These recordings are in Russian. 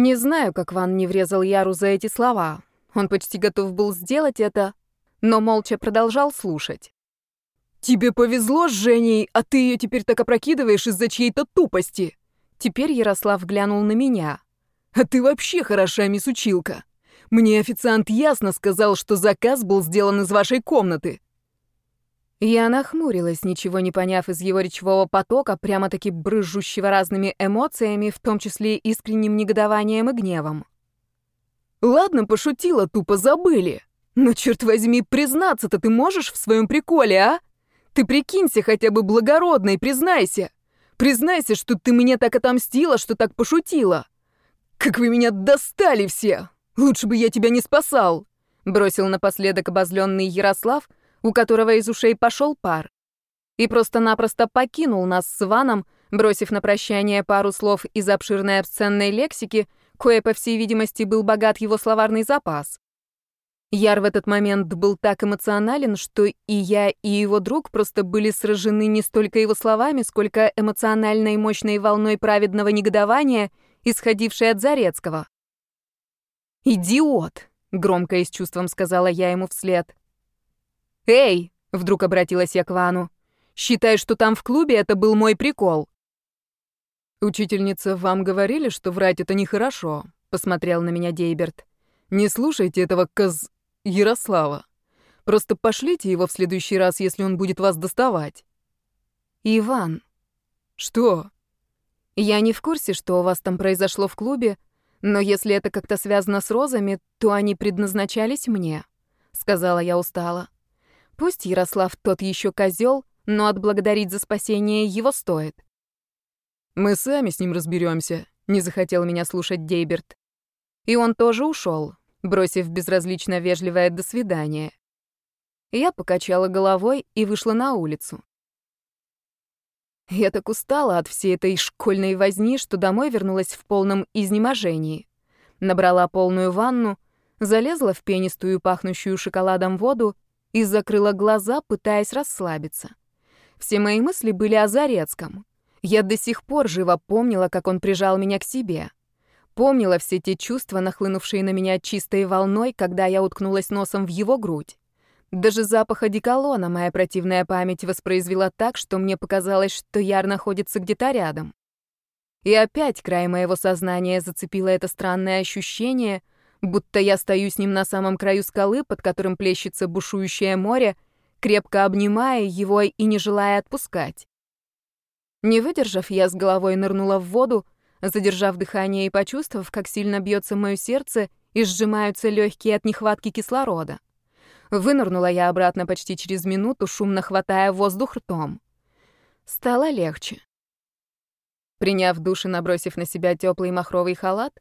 Не знаю, как Ван не врезал Яру за эти слова. Он почти готов был сделать это, но молча продолжал слушать. «Тебе повезло с Женей, а ты ее теперь так опрокидываешь из-за чьей-то тупости!» Теперь Ярослав глянул на меня. «А ты вообще хороша, мисс Училка! Мне официант ясно сказал, что заказ был сделан из вашей комнаты!» Я нахмурилась, ничего не поняв из его речевого потока, прямо-таки брызжущего разными эмоциями, в том числе искренним негодованием и гневом. «Ладно, пошутила, тупо забыли. Но, черт возьми, признаться-то ты можешь в своем приколе, а? Ты прикинься хотя бы благородной, признайся. Признайся, что ты мне так отомстила, что так пошутила. Как вы меня достали все! Лучше бы я тебя не спасал!» Бросил напоследок обозленный Ярослав, у которого из ушей пошел пар. И просто-напросто покинул нас с Иваном, бросив на прощание пару слов из обширной обсценной лексики, кое, по всей видимости, был богат его словарный запас. Яр в этот момент был так эмоционален, что и я, и его друг просто были сражены не столько его словами, сколько эмоциональной мощной волной праведного негодования, исходившей от Зарецкого. «Идиот!» — громко и с чувством сказала я ему вслед. «Эй!» — вдруг обратилась я к Вану. «Считай, что там в клубе это был мой прикол». «Учительница, вам говорили, что врать это нехорошо?» — посмотрел на меня Дейберт. «Не слушайте этого коз... Ярослава. Просто пошлите его в следующий раз, если он будет вас доставать». «Иван». «Что?» «Я не в курсе, что у вас там произошло в клубе, но если это как-то связано с розами, то они предназначались мне», — сказала я устало. Пусть Ярослав тот еще козел, но отблагодарить за спасение его стоит. Мы сами с ним разберемся, не захотел меня слушать Дейберт. И он тоже ушел, бросив безразлично вежливое «до свидания». Я покачала головой и вышла на улицу. Я так устала от всей этой школьной возни, что домой вернулась в полном изнеможении. Набрала полную ванну, залезла в пенистую, пахнущую шоколадом воду и закрыла глаза, пытаясь расслабиться. Все мои мысли были о Зарецком. Я до сих пор живо помнила, как он прижал меня к себе. Помнила все те чувства, нахлынувшие на меня чистой волной, когда я уткнулась носом в его грудь. Даже запах одеколона моя противная память воспроизвела так, что мне показалось, что Яр находится где-то рядом. И опять край моего сознания зацепило это странное ощущение — будто я стою с ним на самом краю скалы, под которым плещется бушующее море, крепко обнимая его и не желая отпускать. Не выдержав, я с головой нырнула в воду, задержав дыхание и почувствовав, как сильно бьется мое сердце и сжимаются легкие от нехватки кислорода. Вынырнула я обратно почти через минуту, шумно хватая воздух ртом. Стало легче. Приняв душ и набросив на себя теплый махровый халат,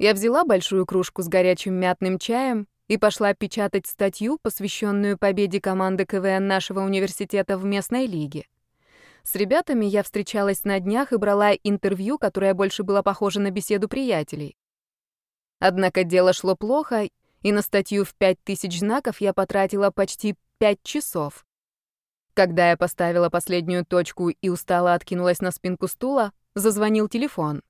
я взяла большую кружку с горячим мятным чаем и пошла печатать статью, посвященную победе команды КВН нашего университета в местной лиге. С ребятами я встречалась на днях и брала интервью, которое больше было похоже на беседу приятелей. Однако дело шло плохо, и на статью в пять тысяч знаков я потратила почти пять часов. Когда я поставила последнюю точку и устало откинулась на спинку стула, зазвонил телефон.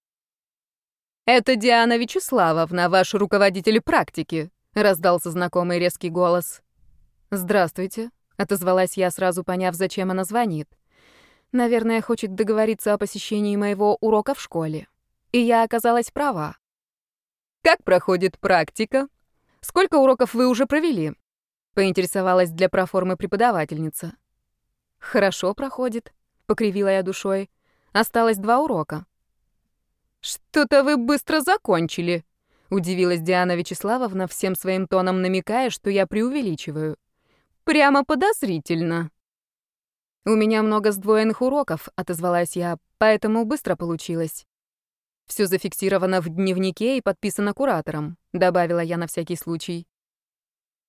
«Это Диана Вячеславовна, ваш руководитель практики», — раздался знакомый резкий голос. «Здравствуйте», — отозвалась я, сразу поняв, зачем она звонит. «Наверное, хочет договориться о посещении моего урока в школе». И я оказалась права. «Как проходит практика? Сколько уроков вы уже провели?» — поинтересовалась для проформы преподавательница. «Хорошо проходит», — покривила я душой. «Осталось два урока». «Что-то вы быстро закончили», — удивилась Диана Вячеславовна, всем своим тоном намекая, что я преувеличиваю. «Прямо подозрительно». «У меня много сдвоенных уроков», — отозвалась я, «поэтому быстро получилось». «Все зафиксировано в дневнике и подписано куратором», — добавила я на всякий случай.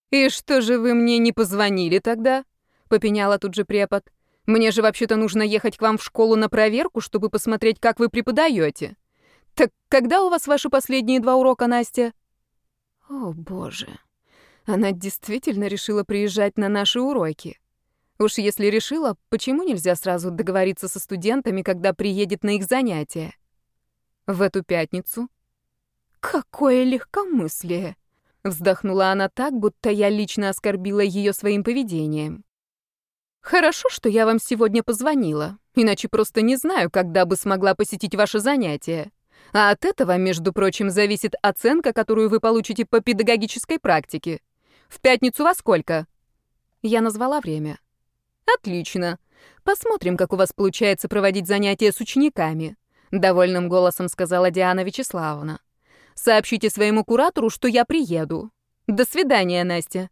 «И что же вы мне не позвонили тогда?» — попеняла тут же препод. «Мне же вообще-то нужно ехать к вам в школу на проверку, чтобы посмотреть, как вы преподаете. «Так когда у вас ваши последние два урока, Настя?» «О, боже. Она действительно решила приезжать на наши уроки. Уж если решила, почему нельзя сразу договориться со студентами, когда приедет на их занятия? В эту пятницу? Какое легкомыслие! Вздохнула она так, будто я лично оскорбила ее своим поведением. Хорошо, что я вам сегодня позвонила, иначе просто не знаю, когда бы смогла посетить ваше занятие. А от этого, между прочим, зависит оценка, которую вы получите по педагогической практике. В пятницу во сколько? Я назвала время. Отлично. Посмотрим, как у вас получается проводить занятия с учениками, довольным голосом сказала Диана Вячеславовна. Сообщите своему куратору, что я приеду. До свидания, Настя.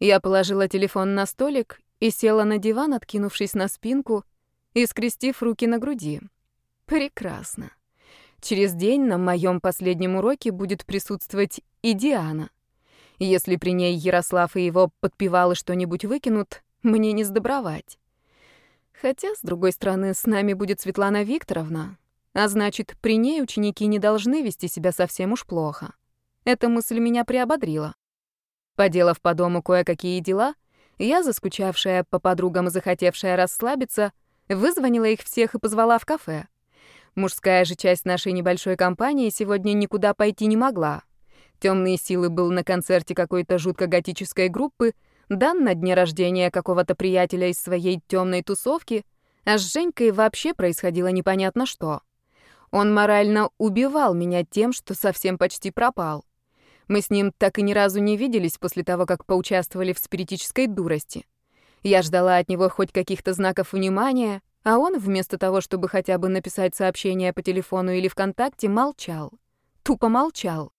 Я положила телефон на столик и села на диван, откинувшись на спинку и скрестив руки на груди. Прекрасно. Через день на моем последнем уроке будет присутствовать и Диана. Если при ней Ярослав и его подпевалы что-нибудь выкинут, мне не сдобровать. Хотя, с другой стороны, с нами будет Светлана Викторовна, а значит, при ней ученики не должны вести себя совсем уж плохо. Эта мысль меня приободрила. Поделав по дому кое-какие дела, я, заскучавшая по подругам и захотевшая расслабиться, вызвонила их всех и позвала в кафе. Мужская же часть нашей небольшой компании сегодня никуда пойти не могла. Темные силы был на концерте какой-то жутко готической группы, Дан на дне рождения какого-то приятеля из своей темной тусовки, а с Женькой вообще происходило непонятно что. Он морально убивал меня тем, что совсем почти пропал. Мы с ним так и ни разу не виделись после того, как поучаствовали в спиритической дурости. Я ждала от него хоть каких-то знаков внимания, а он, вместо того, чтобы хотя бы написать сообщение по телефону или ВКонтакте, молчал. Тупо молчал.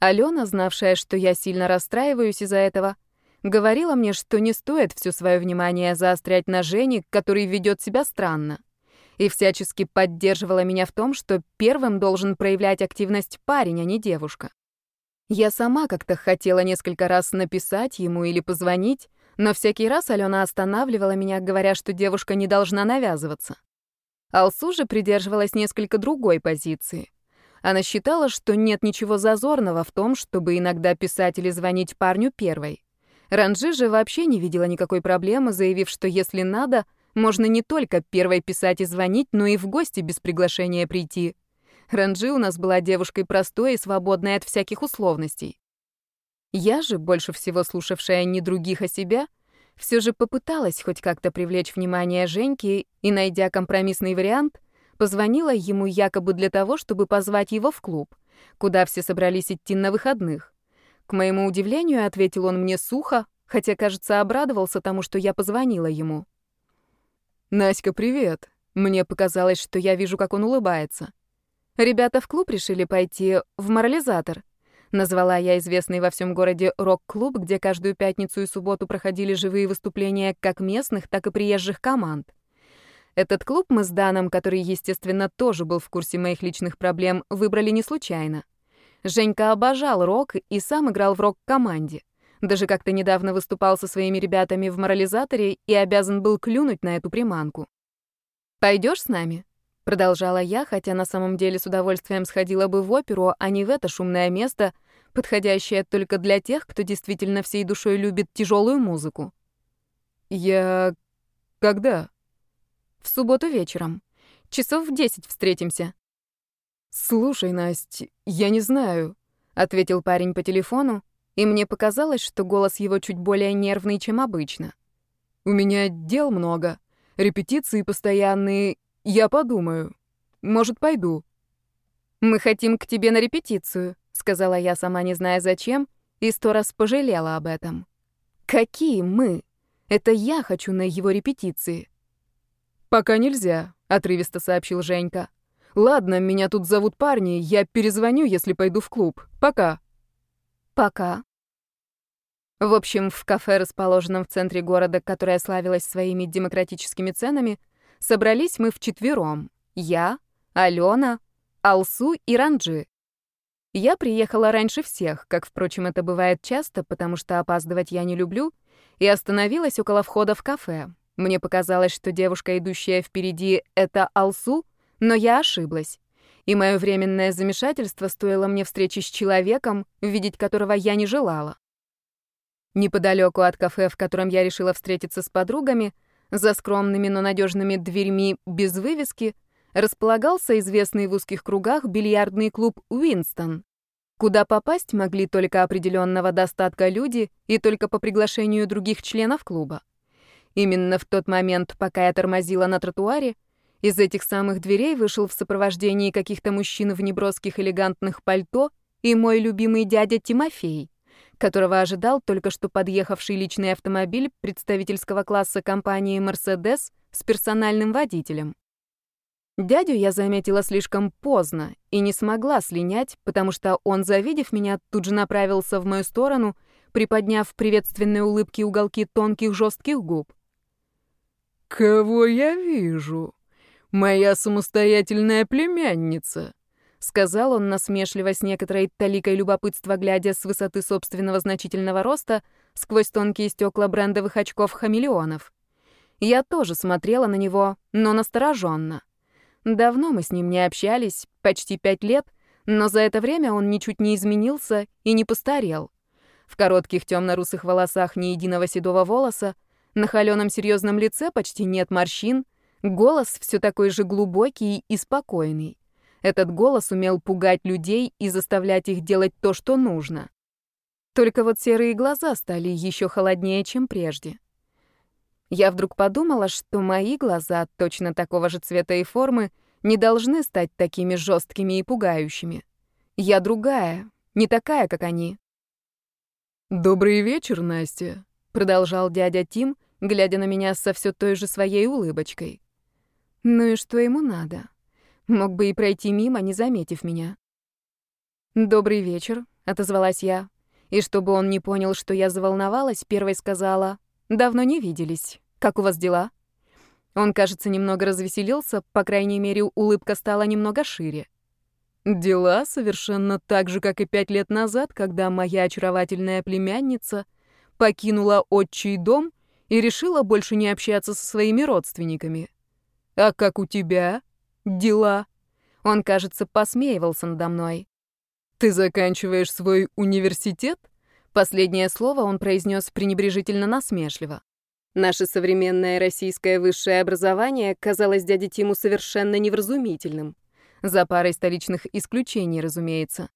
Алена, знавшая, что я сильно расстраиваюсь из-за этого, говорила мне, что не стоит все свое внимание заострять на Жене, который ведет себя странно, и всячески поддерживала меня в том, что первым должен проявлять активность парень, а не девушка. Я сама как-то хотела несколько раз написать ему или позвонить, но всякий раз Алена останавливала меня, говоря, что девушка не должна навязываться. Алсу же придерживалась несколько другой позиции. Она считала, что нет ничего зазорного в том, чтобы иногда писать или звонить парню первой. Ранжи же вообще не видела никакой проблемы, заявив, что если надо, можно не только первой писать и звонить, но и в гости без приглашения прийти. Ранжи у нас была девушкой простой и свободной от всяких условностей. Я же, больше всего слушавшая не других, а себя, все же попыталась хоть как-то привлечь внимание Женьки и, найдя компромиссный вариант, позвонила ему якобы для того, чтобы позвать его в клуб, куда все собрались идти на выходных. К моему удивлению, ответил он мне сухо, хотя, кажется, обрадовался тому, что я позвонила ему. «Наська, привет!» Мне показалось, что я вижу, как он улыбается. Ребята в клуб решили пойти в морализатор. Назвала я известный во всем городе рок-клуб, где каждую пятницу и субботу проходили живые выступления как местных, так и приезжих команд. Этот клуб мы с Даном, который, естественно, тоже был в курсе моих личных проблем, выбрали не случайно. Женька обожал рок и сам играл в рок-команде. Даже как-то недавно выступал со своими ребятами в морализаторе и обязан был клюнуть на эту приманку. Пойдешь с нами?» — продолжала я, хотя на самом деле с удовольствием сходила бы в оперу, а не в это шумное место, подходящее только для тех, кто действительно всей душой любит тяжелую музыку. «Я... когда?» «В субботу вечером. Часов в десять встретимся». «Слушай, Настя, я не знаю», — ответил парень по телефону, и мне показалось, что голос его чуть более нервный, чем обычно. «У меня дел много, репетиции постоянные, я подумаю. Может, пойду». «Мы хотим к тебе на репетицию», — сказала я, сама не зная зачем, и сто раз пожалела об этом. «Какие мы? Это я хочу на его репетиции». «Пока нельзя», — отрывисто сообщил Женька. Ладно, меня тут зовут парни, я перезвоню, если пойду в клуб. Пока. Пока. В общем, в кафе, расположенном в центре города, которое славилось своими демократическими ценами, собрались мы вчетвером. Я, Алена, Алсу и Ранджи. Я приехала раньше всех, как, впрочем, это бывает часто, потому что опаздывать я не люблю, и остановилась около входа в кафе. Мне показалось, что девушка, идущая впереди, — это Алсу, но я ошиблась. И мое временное замешательство стоило мне встречи с человеком, видеть которого я не желала. Неподалеку от кафе, в котором я решила встретиться с подругами, за скромными, но надежными дверьми без вывески, располагался известный в узких кругах бильярдный клуб «Уинстон», куда попасть могли только определенного достатка люди и только по приглашению других членов клуба. Именно в тот момент, пока я тормозила на тротуаре, из этих самых дверей вышел в сопровождении каких-то мужчин в неброских элегантных пальто и мой любимый дядя Тимофей, которого ожидал только что подъехавший личный автомобиль представительского класса компании «Мерседес» с персональным водителем. Дядю я заметила слишком поздно и не смогла слинять, потому что он, завидев меня, тут же направился в мою сторону, приподняв приветственные улыбки уголки тонких жестких губ. «Кого я вижу? Моя самостоятельная племянница», — сказал он насмешливо с некоторой таликой любопытства, глядя с высоты собственного значительного роста сквозь тонкие стекла брендовых очков хамелеонов. Я тоже смотрела на него, но настороженно. Давно мы с ним не общались, почти пять лет, но за это время он ничуть не изменился и не постарел. В коротких темно-русых волосах ни единого седого волоса, на холеном серьезном лице почти нет морщин, голос все такой же глубокий и спокойный. Этот голос умел пугать людей и заставлять их делать то, что нужно. Только вот серые глаза стали еще холоднее, чем прежде. Я вдруг подумала, что мои глаза, точно такого же цвета и формы, не должны стать такими жесткими и пугающими. Я другая, не такая, как они. «Добрый вечер, Настя», — продолжал дядя Тим, глядя на меня со все той же своей улыбочкой. Ну и что ему надо? Мог бы и пройти мимо, не заметив меня. «Добрый вечер», — отозвалась я. И чтобы он не понял, что я заволновалась, первой сказала, «Давно не виделись». Как у вас дела?» Он, кажется, немного развеселился, по крайней мере, улыбка стала немного шире. «Дела совершенно так же, как и пять лет назад, когда моя очаровательная племянница покинула отчий дом и решила больше не общаться со своими родственниками. А как у тебя дела?» Он, кажется, посмеивался надо мной. «Ты заканчиваешь свой университет?» Последнее слово он произнес пренебрежительно насмешливо. Наше современное российское высшее образование казалось дяде Тиму совершенно невразумительным. За парой столичных исключений, разумеется.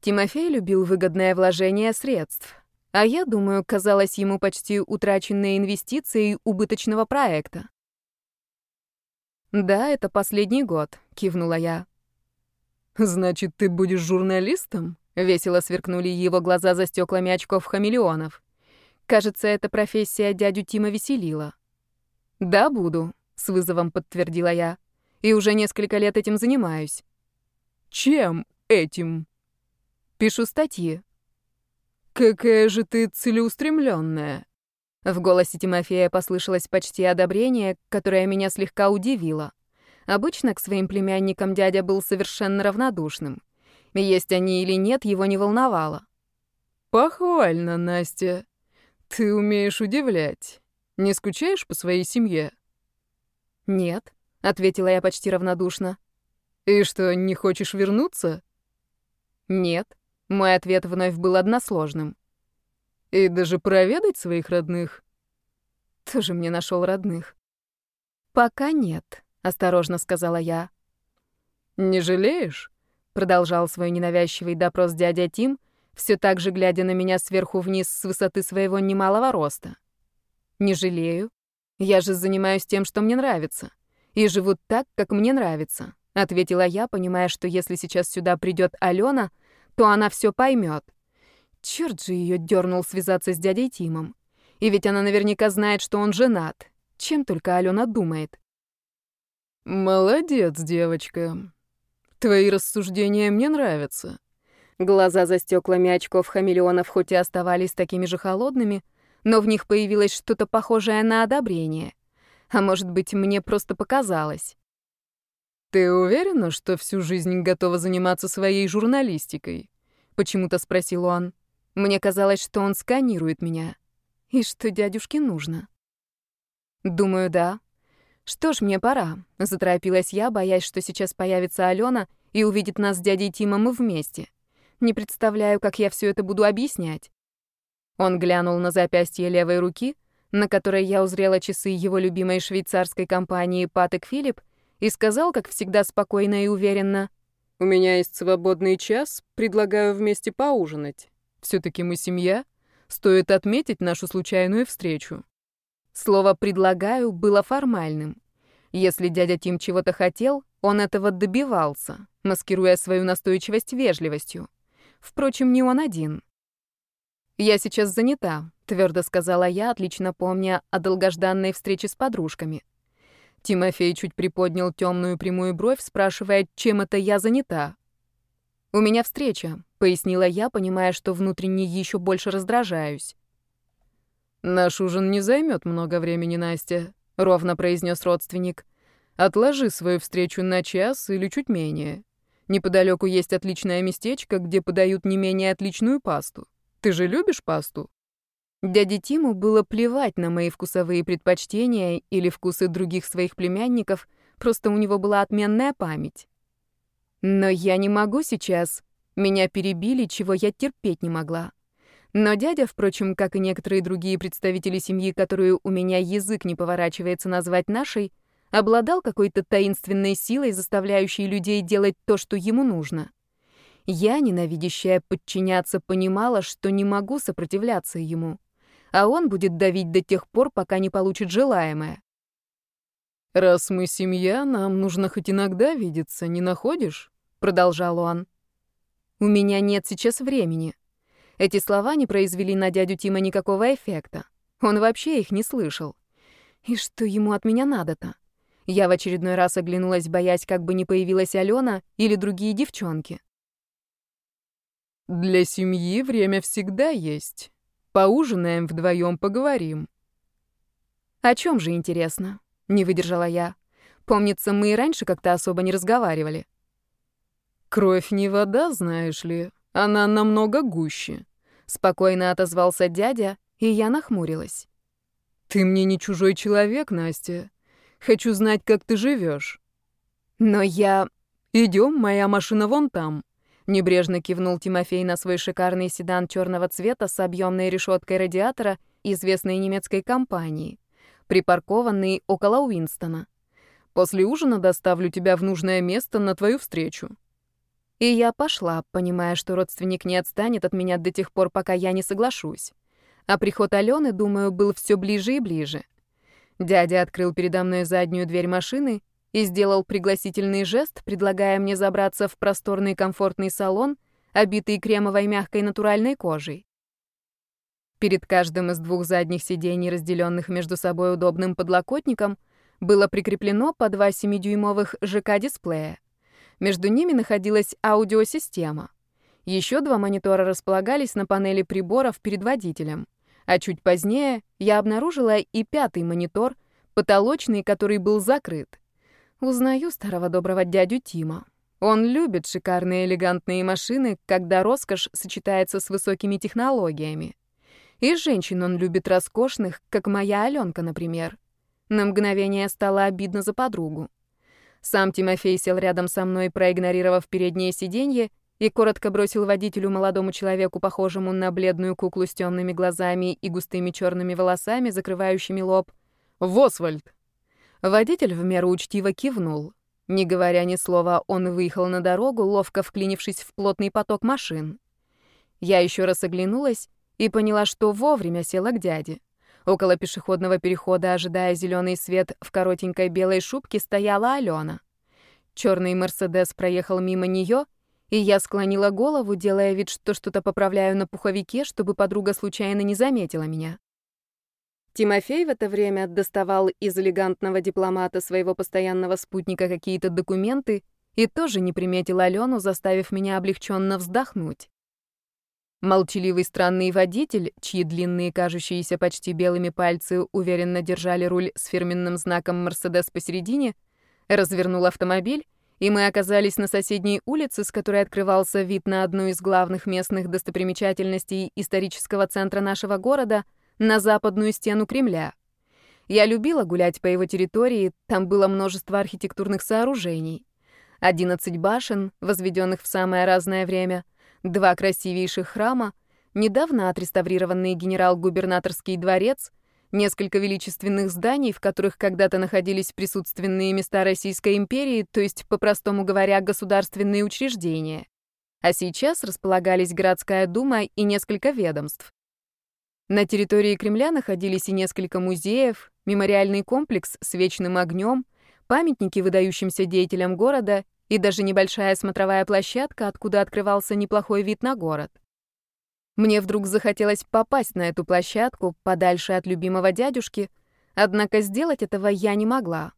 Тимофей любил выгодное вложение средств, а я думаю, казалось ему почти утраченной инвестицией убыточного проекта. «Да, это последний год», — кивнула я. «Значит, ты будешь журналистом?» — весело сверкнули его глаза за стеклами очков хамелеонов. Кажется, эта профессия дядю Тима веселила. «Да, буду», — с вызовом подтвердила я. «И уже несколько лет этим занимаюсь». «Чем этим?» «Пишу статьи». «Какая же ты целеустремленная!» В голосе Тимофея послышалось почти одобрение, которое меня слегка удивило. Обычно к своим племянникам дядя был совершенно равнодушным. Есть они или нет, его не волновало. «Похвально, Настя. «Ты умеешь удивлять. Не скучаешь по своей семье?» «Нет», — ответила я почти равнодушно. «И что, не хочешь вернуться?» «Нет», — мой ответ вновь был односложным. «И даже проведать своих родных?» Тоже мне нашел родных. «Пока нет», — осторожно сказала я. «Не жалеешь?» — продолжал свой ненавязчивый допрос дядя Тим, все так же глядя на меня сверху вниз с высоты своего немалого роста. Не жалею. Я же занимаюсь тем, что мне нравится. И живу так, как мне нравится, ответила я, понимая, что если сейчас сюда придет Алена, то она все поймет. Черт же ее дернул связаться с дядей Тимом. И ведь она наверняка знает, что он женат. Чем только Алена думает. Молодец, девочка. Твои рассуждения мне нравятся. Глаза за стеклами очков хамелеонов хоть и оставались такими же холодными, но в них появилось что-то похожее на одобрение. А может быть, мне просто показалось. «Ты уверена, что всю жизнь готова заниматься своей журналистикой?» — почему-то спросил он. Мне казалось, что он сканирует меня. И что дядюшке нужно? Думаю, да. Что ж, мне пора. Заторопилась я, боясь, что сейчас появится Алена и увидит нас с дядей Тимом вместе. Не представляю, как я все это буду объяснять. Он глянул на запястье левой руки, на которой я узрела часы его любимой швейцарской компании Патек Филипп, и сказал, как всегда, спокойно и уверенно. «У меня есть свободный час, предлагаю вместе поужинать. Все-таки мы семья, стоит отметить нашу случайную встречу». Слово «предлагаю» было формальным. Если дядя Тим чего-то хотел, он этого добивался, маскируя свою настойчивость вежливостью. Впрочем, не он один. «Я сейчас занята», — твердо сказала я, отлично помня о долгожданной встрече с подружками. Тимофей чуть приподнял темную прямую бровь, спрашивая, чем это я занята. «У меня встреча», — пояснила я, понимая, что внутренне еще больше раздражаюсь. «Наш ужин не займет много времени, Настя», — ровно произнес родственник. «Отложи свою встречу на час или чуть менее. Неподалеку есть отличное местечко, где подают не менее отличную пасту. Ты же любишь пасту?» Дяде Тиму было плевать на мои вкусовые предпочтения или вкусы других своих племянников, просто у него была отменная память. Но я не могу сейчас. Меня перебили, чего я терпеть не могла. Но дядя, впрочем, как и некоторые другие представители семьи, которую у меня язык не поворачивается назвать нашей, обладал какой-то таинственной силой, заставляющей людей делать то, что ему нужно. Я, ненавидящая подчиняться, понимала, что не могу сопротивляться ему, а он будет давить до тех пор, пока не получит желаемое. «Раз мы семья, нам нужно хоть иногда видеться, не находишь?» — продолжал он. «У меня нет сейчас времени». Эти слова не произвели на дядю Тима никакого эффекта. Он вообще их не слышал. И что ему от меня надо-то? Я в очередной раз оглянулась, боясь, как бы не появилась Алена или другие девчонки. Для семьи время всегда есть. Поужинаем вдвоем, поговорим. О чем же интересно? Не выдержала я. Помнится, мы и раньше как-то особо не разговаривали. Кровь не вода, знаешь ли. Она намного гуще. Спокойно отозвался дядя, и я нахмурилась. Ты мне не чужой человек, Настя. Хочу знать, как ты живешь. Но я... Идем, моя машина вон там. Небрежно кивнул Тимофей на свой шикарный седан черного цвета с объемной решеткой радиатора известной немецкой компании, припаркованный около Уинстона. После ужина доставлю тебя в нужное место на твою встречу. И я пошла, понимая, что родственник не отстанет от меня до тех пор, пока я не соглашусь. А приход Алены, думаю, был все ближе и ближе. Дядя открыл передо мной заднюю дверь машины и сделал пригласительный жест, предлагая мне забраться в просторный комфортный салон, обитый кремовой мягкой натуральной кожей. Перед каждым из двух задних сидений, разделенных между собой удобным подлокотником, было прикреплено по два 7-дюймовых ЖК-дисплея. Между ними находилась аудиосистема. Еще два монитора располагались на панели приборов перед водителем. А чуть позднее я обнаружила и пятый монитор, потолочный, который был закрыт. Узнаю старого доброго дядю Тима. Он любит шикарные элегантные машины, когда роскошь сочетается с высокими технологиями. И женщин он любит роскошных, как моя Аленка, например. На мгновение стало обидно за подругу. Сам Тимофей сел рядом со мной, проигнорировав переднее сиденье, и коротко бросил водителю молодому человеку, похожему на бледную куклу с темными глазами и густыми черными волосами, закрывающими лоб. «Восвальд!» Водитель в меру учтиво кивнул. Не говоря ни слова, он выехал на дорогу, ловко вклинившись в плотный поток машин. Я еще раз оглянулась и поняла, что вовремя села к дяде. Около пешеходного перехода, ожидая зеленый свет, в коротенькой белой шубке стояла Алена. Черный Мерседес проехал мимо нее, и я склонила голову, делая вид, что что-то поправляю на пуховике, чтобы подруга случайно не заметила меня. Тимофей в это время доставал из элегантного дипломата своего постоянного спутника какие-то документы и тоже не приметил Алену, заставив меня облегченно вздохнуть. Молчаливый странный водитель, чьи длинные, кажущиеся почти белыми пальцы уверенно держали руль с фирменным знаком «Мерседес» посередине, развернул автомобиль, и мы оказались на соседней улице, с которой открывался вид на одну из главных местных достопримечательностей исторического центра нашего города — на западную стену Кремля. Я любила гулять по его территории, там было множество архитектурных сооружений. 11 башен, возведенных в самое разное время, два красивейших храма, недавно отреставрированный генерал-губернаторский дворец, Несколько величественных зданий, в которых когда-то находились присутственные места Российской империи, то есть, по-простому говоря, государственные учреждения. А сейчас располагались городская дума и несколько ведомств. На территории Кремля находились и несколько музеев, мемориальный комплекс с вечным огнем, памятники выдающимся деятелям города и даже небольшая смотровая площадка, откуда открывался неплохой вид на город. Мне вдруг захотелось попасть на эту площадку, подальше от любимого дядюшки, однако сделать этого я не могла.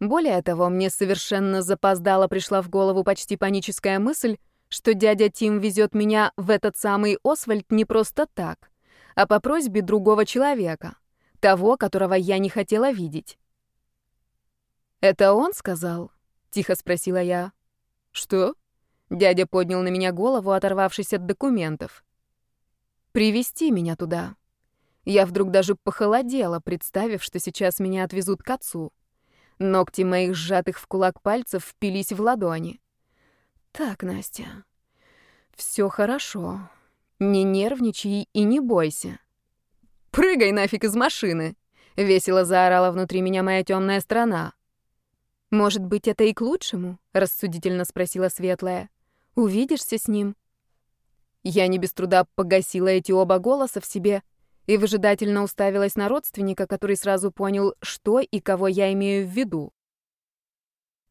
Более того, мне совершенно запоздало пришла в голову почти паническая мысль, что дядя Тим везет меня в этот самый Освальд не просто так, а по просьбе другого человека, того, которого я не хотела видеть. «Это он сказал?» — тихо спросила я. «Что?» — дядя поднял на меня голову, оторвавшись от документов привести меня туда. Я вдруг даже похолодела, представив, что сейчас меня отвезут к отцу. Ногти моих сжатых в кулак пальцев впились в ладони. Так, Настя, все хорошо. Не нервничай и не бойся. Прыгай нафиг из машины, весело заорала внутри меня моя темная сторона. Может быть, это и к лучшему, рассудительно спросила Светлая. Увидишься с ним, я не без труда погасила эти оба голоса в себе и выжидательно уставилась на родственника, который сразу понял, что и кого я имею в виду.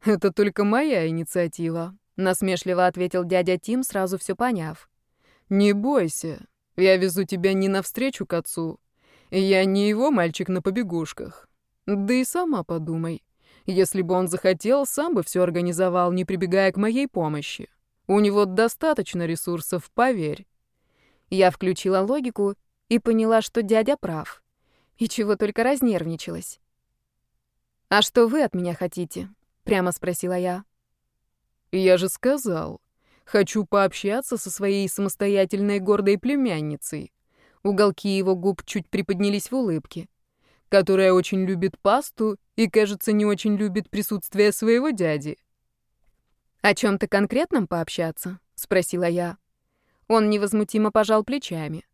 «Это только моя инициатива», — насмешливо ответил дядя Тим, сразу все поняв. «Не бойся, я везу тебя не навстречу к отцу. Я не его мальчик на побегушках. Да и сама подумай. Если бы он захотел, сам бы все организовал, не прибегая к моей помощи. У него достаточно ресурсов, поверь. Я включила логику и поняла, что дядя прав. И чего только разнервничалась. «А что вы от меня хотите?» — прямо спросила я. «Я же сказал. Хочу пообщаться со своей самостоятельной гордой племянницей». Уголки его губ чуть приподнялись в улыбке. «Которая очень любит пасту и, кажется, не очень любит присутствие своего дяди. «О чем-то конкретном пообщаться?» — спросила я. Он невозмутимо пожал плечами.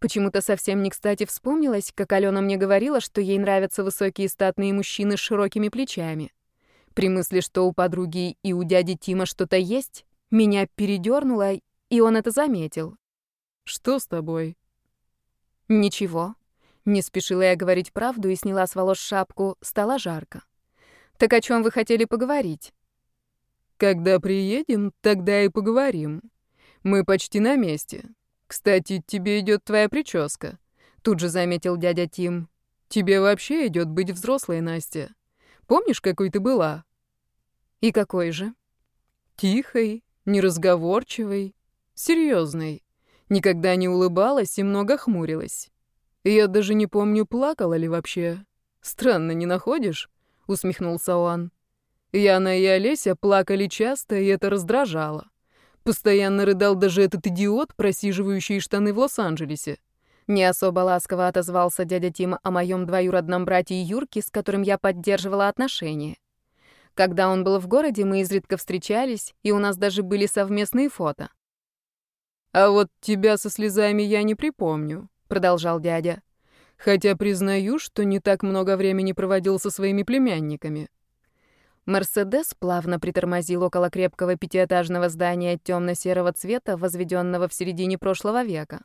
Почему-то совсем не кстати вспомнилось, как Алена мне говорила, что ей нравятся высокие статные мужчины с широкими плечами. При мысли, что у подруги и у дяди Тима что-то есть, меня передернуло, и он это заметил. «Что с тобой?» «Ничего». Не спешила я говорить правду и сняла с волос шапку, стало жарко. «Так о чем вы хотели поговорить?» Когда приедем, тогда и поговорим. Мы почти на месте. Кстати, тебе идет твоя прическа. Тут же заметил дядя Тим. Тебе вообще идет быть взрослой, Настя. Помнишь, какой ты была? И какой же? Тихой, неразговорчивой, серьезной. Никогда не улыбалась и много хмурилась. Я даже не помню, плакала ли вообще. Странно, не находишь? Усмехнулся он. Яна и Олеся плакали часто, и это раздражало. Постоянно рыдал даже этот идиот, просиживающий штаны в Лос-Анджелесе. Не особо ласково отозвался дядя Тим о моем двоюродном брате Юрке, с которым я поддерживала отношения. Когда он был в городе, мы изредка встречались, и у нас даже были совместные фото. «А вот тебя со слезами я не припомню», — продолжал дядя. «Хотя признаю, что не так много времени проводил со своими племянниками. Мерседес плавно притормозил около крепкого пятиэтажного здания темно-серого цвета, возведенного в середине прошлого века.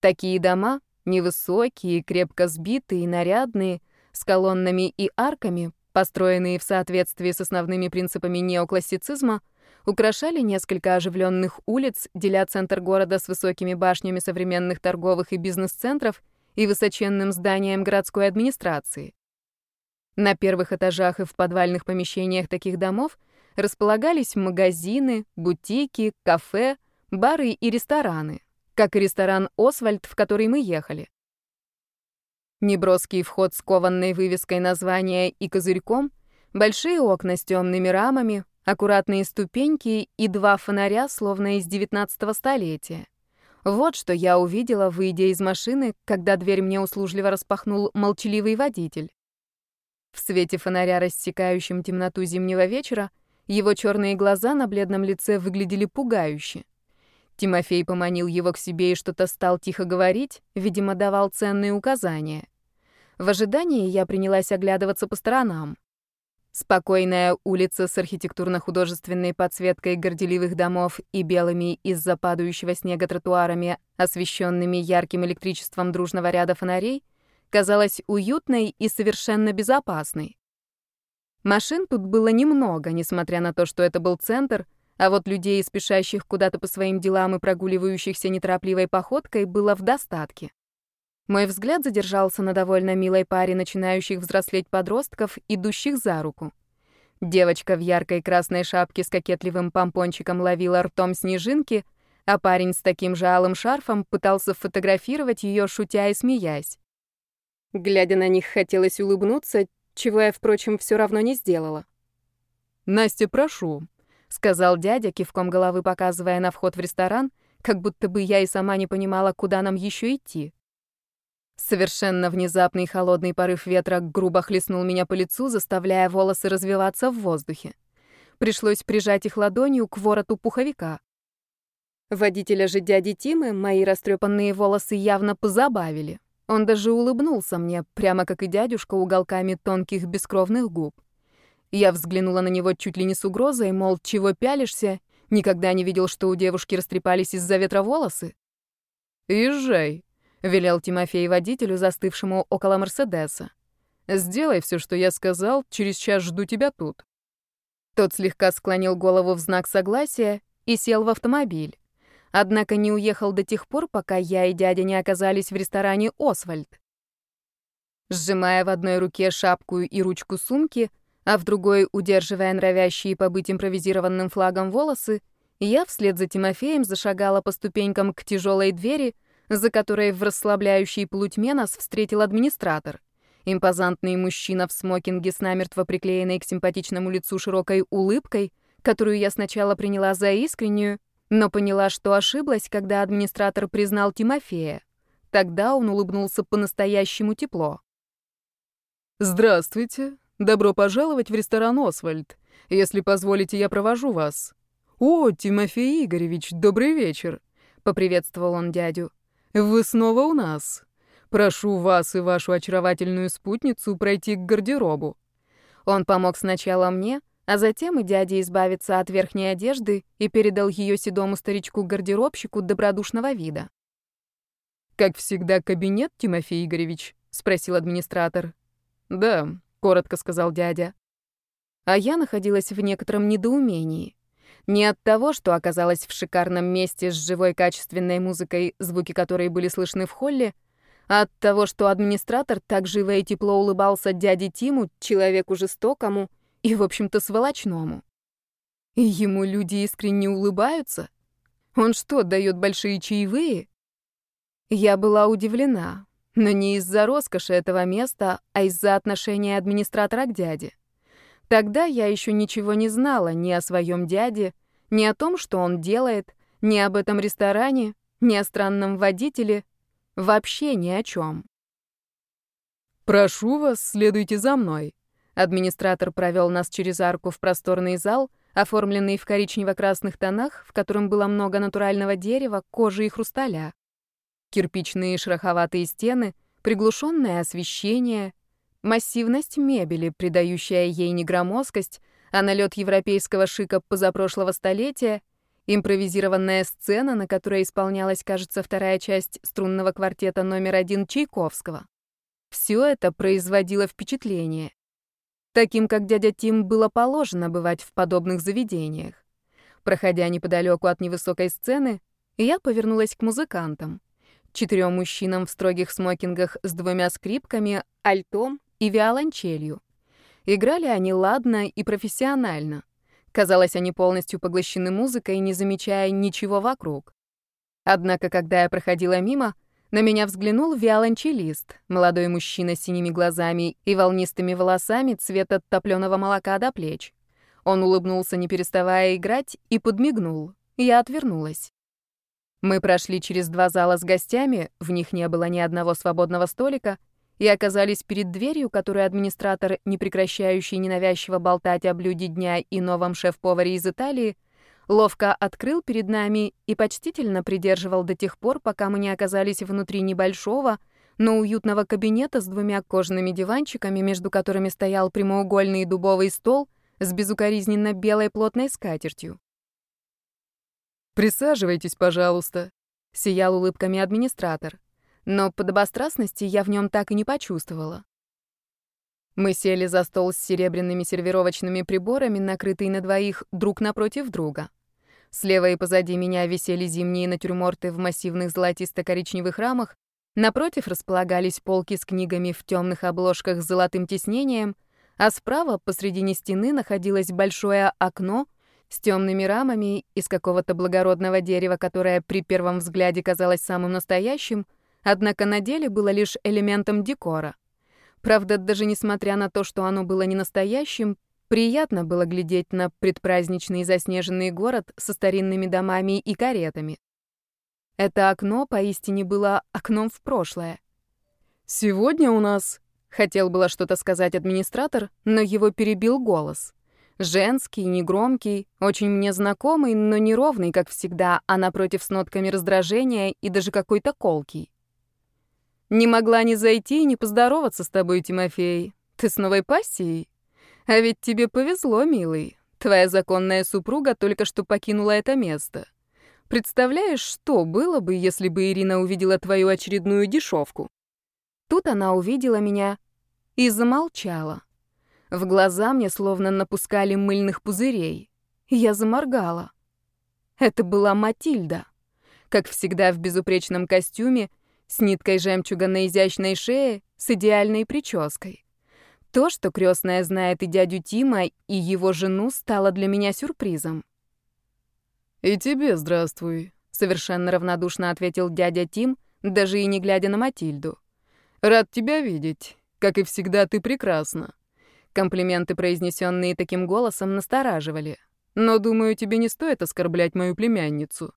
Такие дома, невысокие, крепко сбитые, нарядные, с колоннами и арками, построенные в соответствии с основными принципами неоклассицизма, украшали несколько оживленных улиц, деля центр города с высокими башнями современных торговых и бизнес-центров и высоченным зданием городской администрации. На первых этажах и в подвальных помещениях таких домов располагались магазины, бутики, кафе, бары и рестораны, как и ресторан «Освальд», в который мы ехали. Неброский вход с кованной вывеской названия и козырьком, большие окна с темными рамами, аккуратные ступеньки и два фонаря, словно из 19 столетия. Вот что я увидела, выйдя из машины, когда дверь мне услужливо распахнул молчаливый водитель. В свете фонаря, рассекающем темноту зимнего вечера, его черные глаза на бледном лице выглядели пугающе. Тимофей поманил его к себе и что-то стал тихо говорить, видимо, давал ценные указания. В ожидании я принялась оглядываться по сторонам. Спокойная улица с архитектурно-художественной подсветкой горделивых домов и белыми из-за падающего снега тротуарами, освещенными ярким электричеством дружного ряда фонарей, казалась уютной и совершенно безопасной. Машин тут было немного, несмотря на то, что это был центр, а вот людей, спешащих куда-то по своим делам и прогуливающихся неторопливой походкой, было в достатке. Мой взгляд задержался на довольно милой паре начинающих взрослеть подростков, идущих за руку. Девочка в яркой красной шапке с кокетливым помпончиком ловила ртом снежинки, а парень с таким же алым шарфом пытался фотографировать ее, шутя и смеясь. Глядя на них, хотелось улыбнуться, чего я, впрочем, все равно не сделала. «Настя, прошу», — сказал дядя, кивком головы показывая на вход в ресторан, как будто бы я и сама не понимала, куда нам еще идти. Совершенно внезапный холодный порыв ветра грубо хлестнул меня по лицу, заставляя волосы развиваться в воздухе. Пришлось прижать их ладонью к вороту пуховика. Водителя же дяди Тимы мои растрепанные волосы явно позабавили. Он даже улыбнулся мне, прямо как и дядюшка, уголками тонких бескровных губ. Я взглянула на него чуть ли не с угрозой, мол, чего пялишься? Никогда не видел, что у девушки растрепались из-за ветра волосы. «Езжай», — велел Тимофей водителю, застывшему около Мерседеса. «Сделай все, что я сказал, через час жду тебя тут». Тот слегка склонил голову в знак согласия и сел в автомобиль. Однако не уехал до тех пор, пока я и дядя не оказались в ресторане «Освальд». Сжимая в одной руке шапку и ручку сумки, а в другой, удерживая нравящие побыть импровизированным флагом волосы, я вслед за Тимофеем зашагала по ступенькам к тяжелой двери — за которой в расслабляющей полутьме нас встретил администратор. Импозантный мужчина в смокинге с намертво приклеенной к симпатичному лицу широкой улыбкой, которую я сначала приняла за искреннюю, но поняла, что ошиблась, когда администратор признал Тимофея. Тогда он улыбнулся по-настоящему тепло. «Здравствуйте. Добро пожаловать в ресторан «Освальд». Если позволите, я провожу вас». «О, Тимофей Игоревич, добрый вечер», — поприветствовал он дядю. Вы снова у нас. Прошу вас и вашу очаровательную спутницу пройти к гардеробу. Он помог сначала мне, а затем и дяде избавиться от верхней одежды и передал ее седому старичку-гардеробщику добродушного вида. «Как всегда, кабинет, Тимофей Игоревич?» — спросил администратор. «Да», — коротко сказал дядя. А я находилась в некотором недоумении. Не от того, что оказалась в шикарном месте с живой качественной музыкой, звуки которой были слышны в холле, а от того, что администратор так живо и тепло улыбался дяде Тиму, человеку жестокому и, в общем-то, сволочному. И ему люди искренне улыбаются? Он что, дает большие чаевые? Я была удивлена, но не из-за роскоши этого места, а из-за отношения администратора к дяде. Тогда я еще ничего не знала ни о своем дяде, ни о том, что он делает, ни об этом ресторане, ни о странном водителе, вообще ни о чем. «Прошу вас, следуйте за мной». Администратор провел нас через арку в просторный зал, оформленный в коричнево-красных тонах, в котором было много натурального дерева, кожи и хрусталя. Кирпичные шероховатые стены, приглушенное освещение, Массивность мебели, придающая ей негромоздкость, а налет европейского шика позапрошлого столетия, импровизированная сцена, на которой исполнялась, кажется, вторая часть струнного квартета номер один Чайковского. Все это производило впечатление. Таким, как дядя Тим, было положено бывать в подобных заведениях. Проходя неподалеку от невысокой сцены, я повернулась к музыкантам. Четырем мужчинам в строгих смокингах с двумя скрипками, альтом и виолончелью. Играли они ладно и профессионально. Казалось, они полностью поглощены музыкой, не замечая ничего вокруг. Однако, когда я проходила мимо, на меня взглянул виолончелист, молодой мужчина с синими глазами и волнистыми волосами цвета топленого молока до плеч. Он улыбнулся, не переставая играть, и подмигнул. Я отвернулась. Мы прошли через два зала с гостями, в них не было ни одного свободного столика, и оказались перед дверью, которую администратор, не прекращающий ненавязчиво болтать о блюде дня и новом шеф-поваре из Италии, ловко открыл перед нами и почтительно придерживал до тех пор, пока мы не оказались внутри небольшого, но уютного кабинета с двумя кожаными диванчиками, между которыми стоял прямоугольный дубовый стол с безукоризненно белой плотной скатертью. «Присаживайтесь, пожалуйста», — сиял улыбками администратор. Но подобострастности я в нем так и не почувствовала. Мы сели за стол с серебряными сервировочными приборами, накрытый на двоих друг напротив друга. Слева и позади меня висели зимние натюрморты в массивных золотисто-коричневых рамах, напротив располагались полки с книгами в темных обложках с золотым тиснением, а справа посредине стены находилось большое окно с темными рамами из какого-то благородного дерева, которое при первом взгляде казалось самым настоящим, однако на деле было лишь элементом декора — Правда, даже несмотря на то, что оно было не настоящим, приятно было глядеть на предпраздничный заснеженный город со старинными домами и каретами. Это окно поистине было окном в прошлое. «Сегодня у нас...» — хотел было что-то сказать администратор, но его перебил голос. Женский, негромкий, очень мне знакомый, но неровный, как всегда, а напротив с нотками раздражения и даже какой-то колкий. Не могла ни зайти, ни поздороваться с тобой, Тимофей. Ты с новой пассией? А ведь тебе повезло, милый. Твоя законная супруга только что покинула это место. Представляешь, что было бы, если бы Ирина увидела твою очередную дешевку? Тут она увидела меня и замолчала. В глаза мне словно напускали мыльных пузырей. Я заморгала. Это была Матильда. Как всегда в безупречном костюме, с ниткой жемчуга на изящной шее, с идеальной прической. То, что крестная знает и дядю Тима, и его жену, стало для меня сюрпризом. «И тебе здравствуй», — совершенно равнодушно ответил дядя Тим, даже и не глядя на Матильду. «Рад тебя видеть. Как и всегда, ты прекрасна». Комплименты, произнесенные таким голосом, настораживали. «Но, думаю, тебе не стоит оскорблять мою племянницу».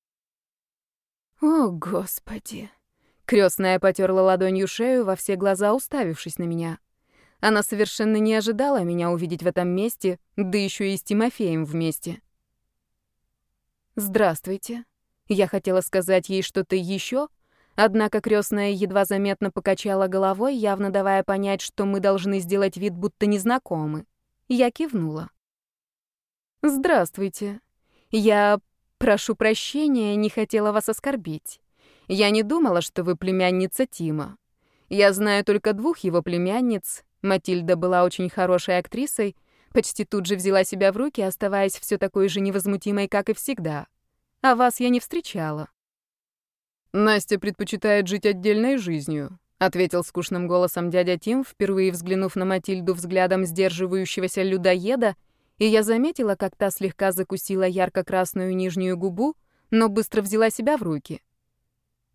«О, Господи!» Крестная потерла ладонью шею, во все глаза уставившись на меня. Она совершенно не ожидала меня увидеть в этом месте, да еще и с Тимофеем вместе. «Здравствуйте». Я хотела сказать ей что-то еще, однако крестная едва заметно покачала головой, явно давая понять, что мы должны сделать вид, будто незнакомы. Я кивнула. «Здравствуйте. Я прошу прощения, не хотела вас оскорбить. Я не думала, что вы племянница Тима. Я знаю только двух его племянниц. Матильда была очень хорошей актрисой, почти тут же взяла себя в руки, оставаясь все такой же невозмутимой, как и всегда. А вас я не встречала. Настя предпочитает жить отдельной жизнью, ответил скучным голосом дядя Тим, впервые взглянув на Матильду взглядом сдерживающегося людоеда, и я заметила, как та слегка закусила ярко-красную нижнюю губу, но быстро взяла себя в руки.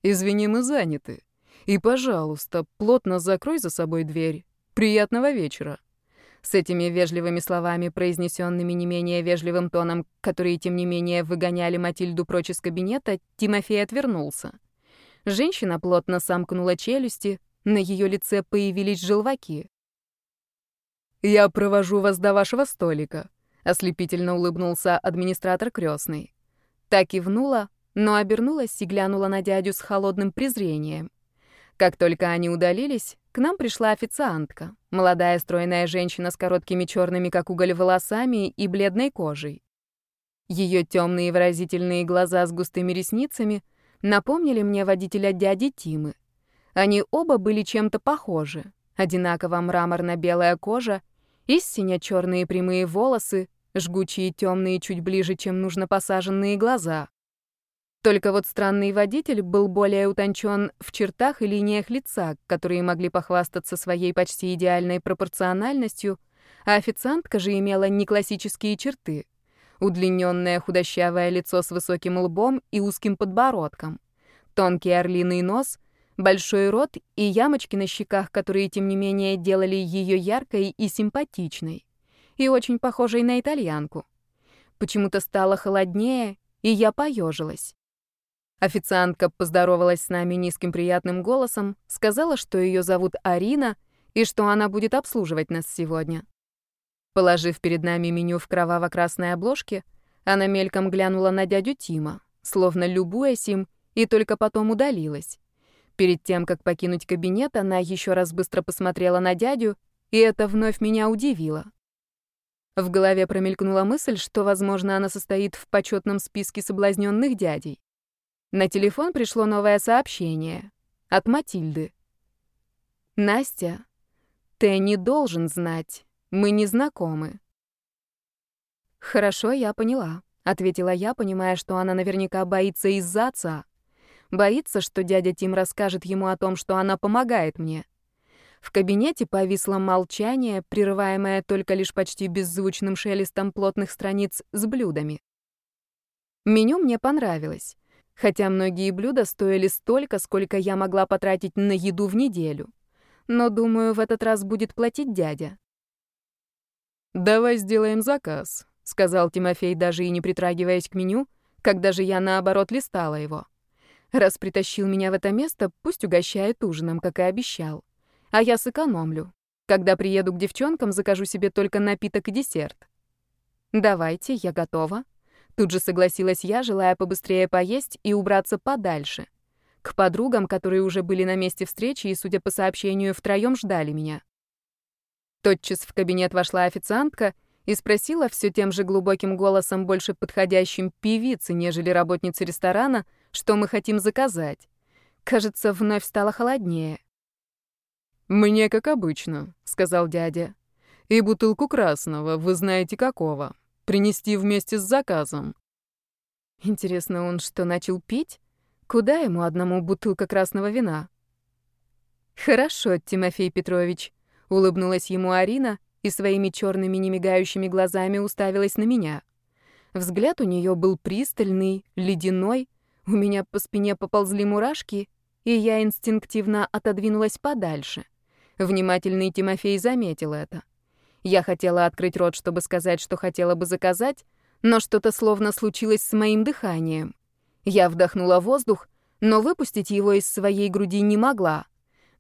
Извини, мы заняты. И, пожалуйста, плотно закрой за собой дверь. Приятного вечера. С этими вежливыми словами, произнесенными не менее вежливым тоном, которые, тем не менее, выгоняли Матильду прочь из кабинета, Тимофей отвернулся. Женщина плотно сомкнула челюсти, на ее лице появились желваки. «Я провожу вас до вашего столика», — ослепительно улыбнулся администратор крестный. Так и внула, но обернулась и глянула на дядю с холодным презрением. Как только они удалились, к нам пришла официантка, молодая стройная женщина с короткими черными, как уголь, волосами и бледной кожей. Ее темные выразительные глаза с густыми ресницами напомнили мне водителя дяди Тимы. Они оба были чем-то похожи. Одинаково мраморно-белая кожа и сине-черные прямые волосы, жгучие темные чуть ближе, чем нужно посаженные глаза. Только вот странный водитель был более утончен в чертах и линиях лица, которые могли похвастаться своей почти идеальной пропорциональностью, а официантка же имела не классические черты. Удлиненное худощавое лицо с высоким лбом и узким подбородком, тонкий орлиный нос, большой рот и ямочки на щеках, которые, тем не менее, делали ее яркой и симпатичной, и очень похожей на итальянку. Почему-то стало холоднее, и я поежилась. Официантка поздоровалась с нами низким приятным голосом, сказала, что ее зовут Арина и что она будет обслуживать нас сегодня. Положив перед нами меню в кроваво-красной обложке, она мельком глянула на дядю Тима, словно любуясь им, и только потом удалилась. Перед тем, как покинуть кабинет, она еще раз быстро посмотрела на дядю, и это вновь меня удивило. В голове промелькнула мысль, что, возможно, она состоит в почетном списке соблазненных дядей. На телефон пришло новое сообщение от Матильды. «Настя, ты не должен знать. Мы не знакомы». «Хорошо, я поняла», — ответила я, понимая, что она наверняка боится из-за отца. Боится, что дядя Тим расскажет ему о том, что она помогает мне. В кабинете повисло молчание, прерываемое только лишь почти беззвучным шелестом плотных страниц с блюдами. Меню мне понравилось, хотя многие блюда стоили столько, сколько я могла потратить на еду в неделю. Но, думаю, в этот раз будет платить дядя. «Давай сделаем заказ», — сказал Тимофей, даже и не притрагиваясь к меню, когда же я, наоборот, листала его. Раз притащил меня в это место, пусть угощает ужином, как и обещал а я сэкономлю. Когда приеду к девчонкам, закажу себе только напиток и десерт. Давайте, я готова. Тут же согласилась я, желая побыстрее поесть и убраться подальше. К подругам, которые уже были на месте встречи и, судя по сообщению, втроем ждали меня. Тотчас в кабинет вошла официантка и спросила все тем же глубоким голосом, больше подходящим певице, нежели работнице ресторана, что мы хотим заказать. Кажется, вновь стало холоднее. «Мне как обычно», — сказал дядя. «И бутылку красного, вы знаете какого. Принести вместе с заказом». Интересно, он что, начал пить? Куда ему одному бутылка красного вина? «Хорошо, Тимофей Петрович», — улыбнулась ему Арина и своими черными немигающими глазами уставилась на меня. Взгляд у нее был пристальный, ледяной, у меня по спине поползли мурашки, и я инстинктивно отодвинулась подальше — Внимательный Тимофей заметил это. Я хотела открыть рот, чтобы сказать, что хотела бы заказать, но что-то словно случилось с моим дыханием. Я вдохнула воздух, но выпустить его из своей груди не могла.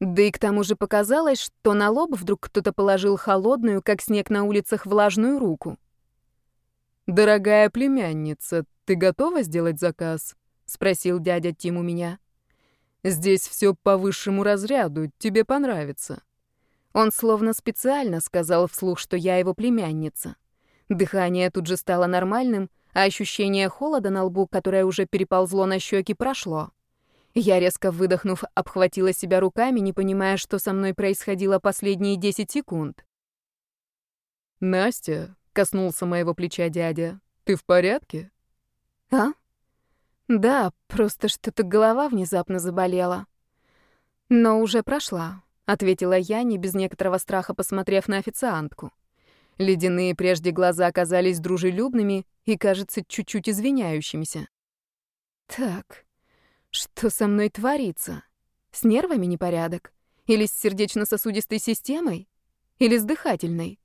Да и к тому же показалось, что на лоб вдруг кто-то положил холодную, как снег на улицах, влажную руку. «Дорогая племянница, ты готова сделать заказ?» — спросил дядя Тим у меня. «Здесь все по высшему разряду, тебе понравится». Он словно специально сказал вслух, что я его племянница. Дыхание тут же стало нормальным, а ощущение холода на лбу, которое уже переползло на щеки, прошло. Я, резко выдохнув, обхватила себя руками, не понимая, что со мной происходило последние 10 секунд. «Настя», — коснулся моего плеча дядя, — «ты в порядке?» «А? Да, просто что-то голова внезапно заболела. Но уже прошла ответила я, не без некоторого страха посмотрев на официантку. Ледяные прежде глаза оказались дружелюбными и, кажется, чуть-чуть извиняющимися. Так, что со мной творится? С нервами непорядок? Или с сердечно-сосудистой системой? Или с дыхательной?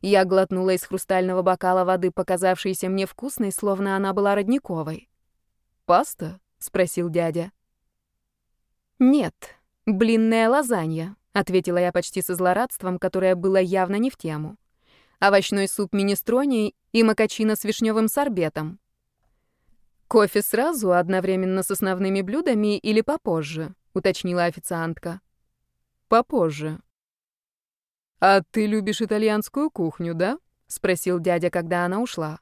Я глотнула из хрустального бокала воды, показавшейся мне вкусной, словно она была родниковой. «Паста?» — спросил дядя. «Нет, «Блинная лазанья», — ответила я почти со злорадством, которое было явно не в тему. «Овощной суп министрони и макачино с вишневым сорбетом». «Кофе сразу, одновременно с основными блюдами или попозже?» — уточнила официантка. «Попозже». «А ты любишь итальянскую кухню, да?» — спросил дядя, когда она ушла.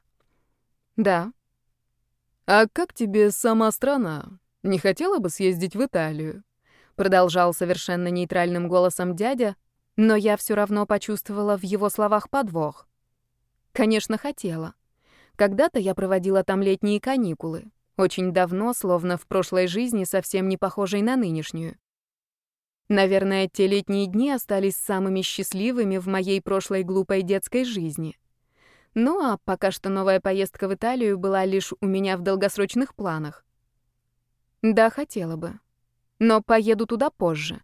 «Да». «А как тебе сама страна? Не хотела бы съездить в Италию?» Продолжал совершенно нейтральным голосом дядя, но я все равно почувствовала в его словах подвох. Конечно, хотела. Когда-то я проводила там летние каникулы, очень давно, словно в прошлой жизни, совсем не похожей на нынешнюю. Наверное, те летние дни остались самыми счастливыми в моей прошлой глупой детской жизни. Ну а пока что новая поездка в Италию была лишь у меня в долгосрочных планах. Да, хотела бы но поеду туда позже.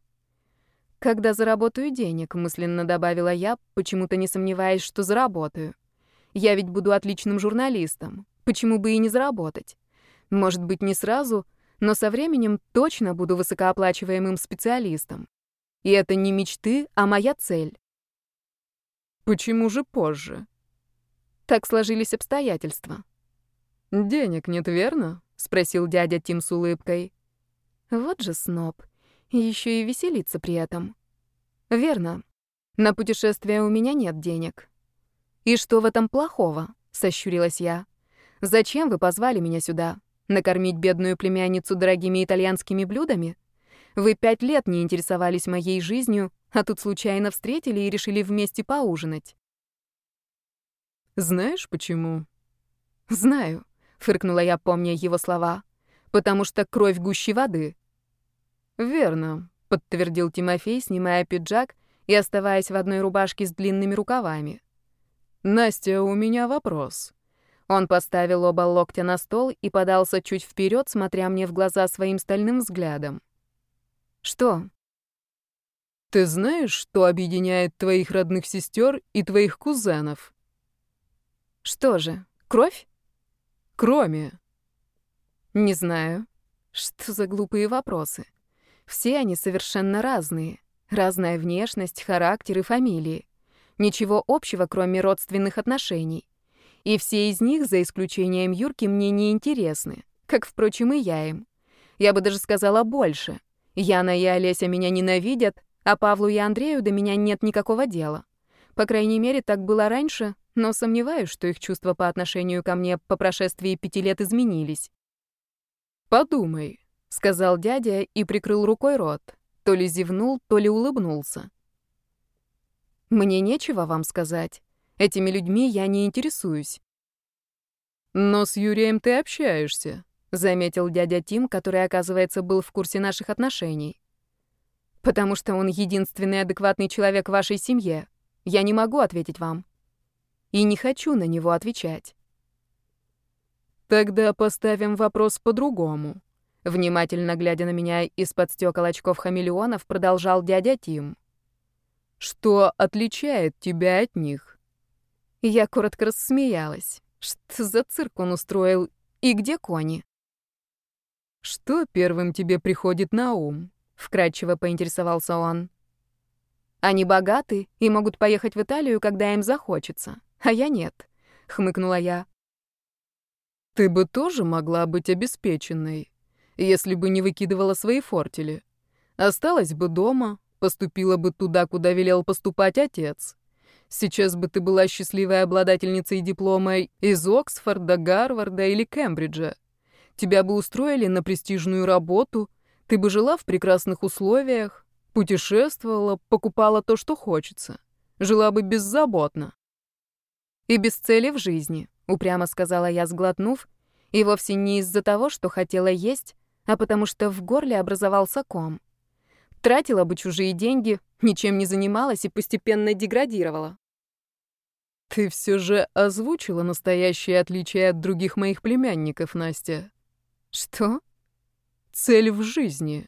Когда заработаю денег, мысленно добавила я, почему-то не сомневаясь, что заработаю. Я ведь буду отличным журналистом. Почему бы и не заработать? Может быть, не сразу, но со временем точно буду высокооплачиваемым специалистом. И это не мечты, а моя цель. Почему же позже? Так сложились обстоятельства. Денег нет, верно? спросил дядя Тим с улыбкой. Вот же сноб. Еще и веселиться при этом. Верно. На путешествие у меня нет денег. И что в этом плохого? Сощурилась я. Зачем вы позвали меня сюда? Накормить бедную племянницу дорогими итальянскими блюдами? Вы пять лет не интересовались моей жизнью, а тут случайно встретили и решили вместе поужинать. Знаешь почему? Знаю, фыркнула я, помня его слова. Потому что кровь гуще воды. Верно, подтвердил Тимофей, снимая пиджак и оставаясь в одной рубашке с длинными рукавами. Настя, у меня вопрос. Он поставил оба локтя на стол и подался чуть вперед, смотря мне в глаза своим стальным взглядом. Что? Ты знаешь, что объединяет твоих родных сестер и твоих кузенов? Что же, кровь? Кроме. Не знаю. Что за глупые вопросы? Все они совершенно разные. Разная внешность, характер и фамилии. Ничего общего, кроме родственных отношений. И все из них, за исключением Юрки, мне не интересны, как, впрочем, и я им. Я бы даже сказала больше. Яна и Олеся меня ненавидят, а Павлу и Андрею до меня нет никакого дела. По крайней мере, так было раньше, но сомневаюсь, что их чувства по отношению ко мне по прошествии пяти лет изменились. «Подумай», — сказал дядя и прикрыл рукой рот. То ли зевнул, то ли улыбнулся. «Мне нечего вам сказать. Этими людьми я не интересуюсь». «Но с Юрием ты общаешься», — заметил дядя Тим, который, оказывается, был в курсе наших отношений. «Потому что он единственный адекватный человек в вашей семье. Я не могу ответить вам. И не хочу на него отвечать». «Тогда поставим вопрос по-другому», — внимательно глядя на меня из-под стекол очков хамелеонов, продолжал дядя Тим. «Что отличает тебя от них?» Я коротко рассмеялась. Что за цирк он устроил? И где кони? Что первым тебе приходит на ум? Вкратчиво поинтересовался он. Они богаты и могут поехать в Италию, когда им захочется, а я нет, хмыкнула я. Ты бы тоже могла быть обеспеченной, если бы не выкидывала свои фортели. Осталась бы дома, поступила бы туда, куда велел поступать отец. Сейчас бы ты была счастливой обладательницей диплома из Оксфорда, Гарварда или Кембриджа. Тебя бы устроили на престижную работу, ты бы жила в прекрасных условиях, путешествовала, покупала то, что хочется. Жила бы беззаботно. И без цели в жизни, упрямо сказала я, сглотнув, и вовсе не из-за того, что хотела есть, а потому что в горле образовался ком. Тратила бы чужие деньги, ничем не занималась и постепенно деградировала. Ты все же озвучила настоящее отличие от других моих племянников, Настя. Что? Цель в жизни.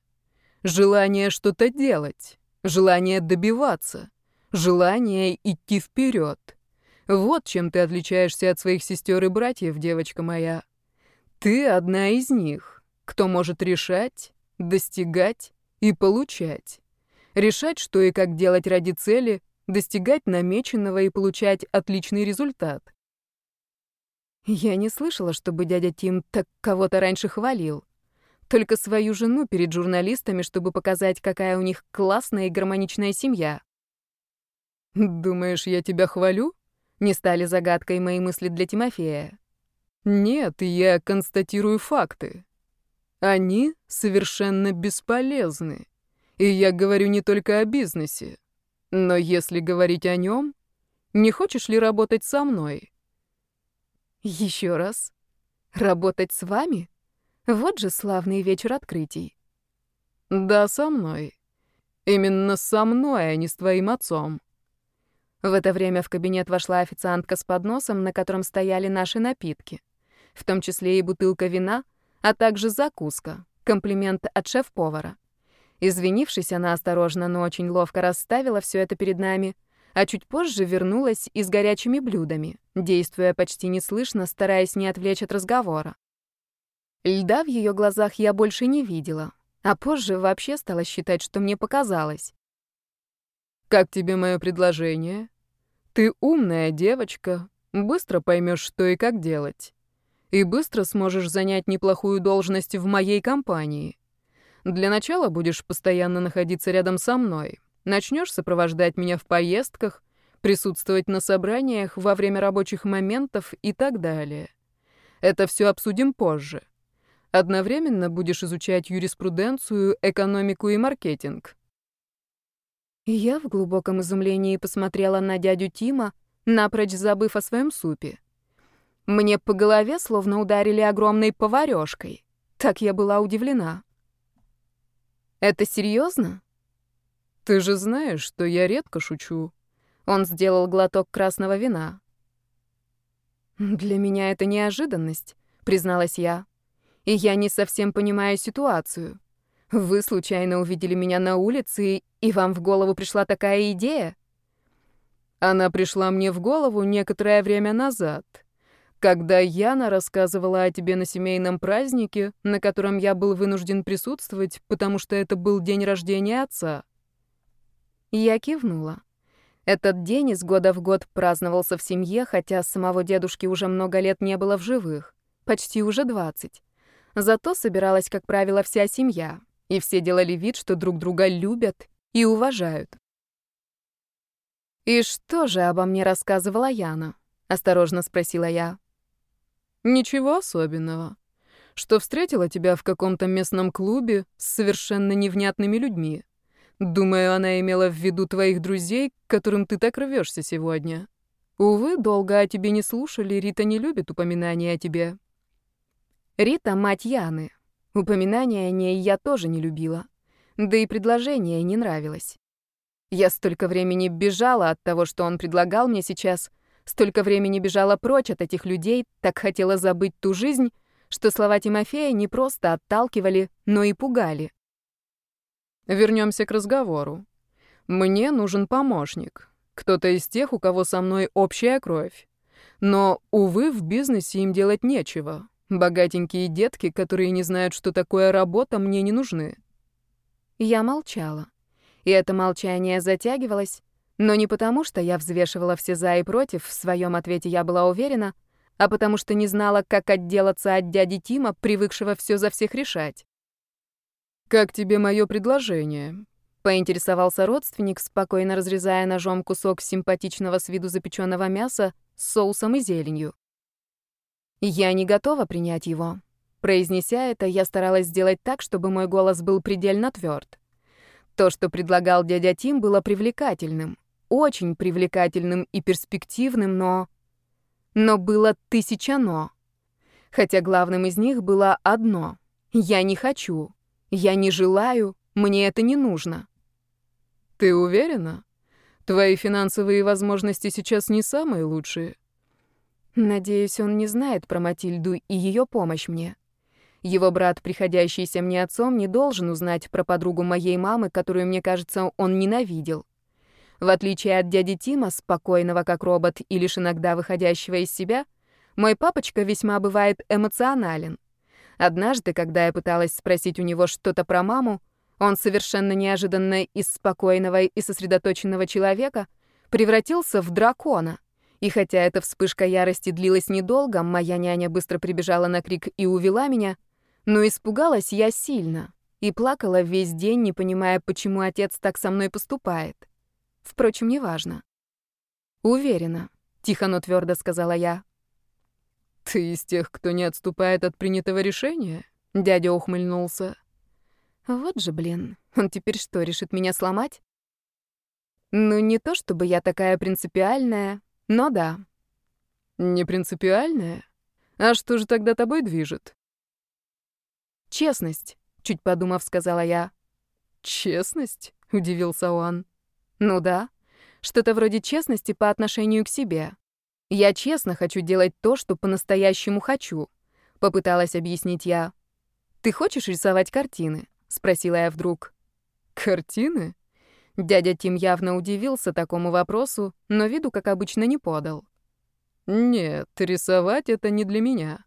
Желание что-то делать. Желание добиваться. Желание идти вперед. Вот чем ты отличаешься от своих сестер и братьев, девочка моя. Ты одна из них, кто может решать, достигать и получать. Решать, что и как делать ради цели, достигать намеченного и получать отличный результат. Я не слышала, чтобы дядя Тим так кого-то раньше хвалил. Только свою жену перед журналистами, чтобы показать, какая у них классная и гармоничная семья. «Думаешь, я тебя хвалю?» Не стали загадкой мои мысли для Тимофея. «Нет, я констатирую факты. Они совершенно бесполезны. И я говорю не только о бизнесе. Но если говорить о нем, не хочешь ли работать со мной? Еще раз. Работать с вами? Вот же славный вечер открытий. Да, со мной. Именно со мной, а не с твоим отцом. В это время в кабинет вошла официантка с подносом, на котором стояли наши напитки, в том числе и бутылка вина, а также закуска, комплимент от шеф-повара. Извинившись, она осторожно, но очень ловко расставила все это перед нами, а чуть позже вернулась и с горячими блюдами, действуя почти неслышно, стараясь не отвлечь от разговора. Льда в ее глазах я больше не видела, а позже вообще стала считать, что мне показалось. «Как тебе мое предложение? Ты умная девочка, быстро поймешь, что и как делать. И быстро сможешь занять неплохую должность в моей компании. Для начала будешь постоянно находиться рядом со мной. Начнешь сопровождать меня в поездках, присутствовать на собраниях во время рабочих моментов и так далее. Это все обсудим позже. Одновременно будешь изучать юриспруденцию, экономику и маркетинг. Я в глубоком изумлении посмотрела на дядю Тима, напрочь забыв о своем супе. Мне по голове словно ударили огромной поварёшкой. Так я была удивлена. «Это серьезно? «Ты же знаешь, что я редко шучу». Он сделал глоток красного вина. «Для меня это неожиданность», — призналась я. «И я не совсем понимаю ситуацию. Вы случайно увидели меня на улице, и вам в голову пришла такая идея?» Она пришла мне в голову некоторое время назад, когда Яна рассказывала о тебе на семейном празднике, на котором я был вынужден присутствовать, потому что это был день рождения отца. Я кивнула. Этот день из года в год праздновался в семье, хотя самого дедушки уже много лет не было в живых, почти уже двадцать. Зато собиралась, как правило, вся семья, и все делали вид, что друг друга любят и уважают. «И что же обо мне рассказывала Яна?» — осторожно спросила я. «Ничего особенного. Что встретила тебя в каком-то местном клубе с совершенно невнятными людьми. Думаю, она имела в виду твоих друзей, к которым ты так рвешься сегодня. Увы, долго о тебе не слушали, Рита не любит упоминания о тебе». Рита — мать Яны. Упоминания о ней я тоже не любила. Да и предложение не нравилось. Я столько времени бежала от того, что он предлагал мне сейчас, столько времени бежала прочь от этих людей, так хотела забыть ту жизнь, что слова Тимофея не просто отталкивали, но и пугали. Вернемся к разговору. Мне нужен помощник. Кто-то из тех, у кого со мной общая кровь. Но, увы, в бизнесе им делать нечего. Богатенькие детки, которые не знают, что такое работа, мне не нужны. Я молчала и это молчание затягивалось, но не потому, что я взвешивала все «за» и «против», в своем ответе я была уверена, а потому что не знала, как отделаться от дяди Тима, привыкшего все за всех решать. «Как тебе мое предложение?» — поинтересовался родственник, спокойно разрезая ножом кусок симпатичного с виду запеченного мяса с соусом и зеленью. «Я не готова принять его». Произнеся это, я старалась сделать так, чтобы мой голос был предельно тверд. То, что предлагал дядя Тим, было привлекательным. Очень привлекательным и перспективным, но... Но было тысяча «но». Хотя главным из них было одно. Я не хочу. Я не желаю. Мне это не нужно. Ты уверена? Твои финансовые возможности сейчас не самые лучшие. Надеюсь, он не знает про Матильду и ее помощь мне. Его брат, приходящийся мне отцом, не должен узнать про подругу моей мамы, которую, мне кажется, он ненавидел. В отличие от дяди Тима, спокойного как робот и лишь иногда выходящего из себя, мой папочка весьма бывает эмоционален. Однажды, когда я пыталась спросить у него что-то про маму, он совершенно неожиданно из спокойного и сосредоточенного человека превратился в дракона. И хотя эта вспышка ярости длилась недолго, моя няня быстро прибежала на крик и увела меня — но испугалась я сильно и плакала весь день, не понимая, почему отец так со мной поступает. Впрочем, неважно. «Уверена», — тихо, но твердо сказала я. «Ты из тех, кто не отступает от принятого решения?» — дядя ухмыльнулся. «Вот же, блин, он теперь что, решит меня сломать?» «Ну, не то чтобы я такая принципиальная, но да». «Не принципиальная? А что же тогда тобой движет?» «Честность», — чуть подумав, сказала я. «Честность?» — удивился он. «Ну да. Что-то вроде честности по отношению к себе. Я честно хочу делать то, что по-настоящему хочу», — попыталась объяснить я. «Ты хочешь рисовать картины?» — спросила я вдруг. «Картины?» Дядя Тим явно удивился такому вопросу, но виду, как обычно, не подал. «Нет, рисовать — это не для меня.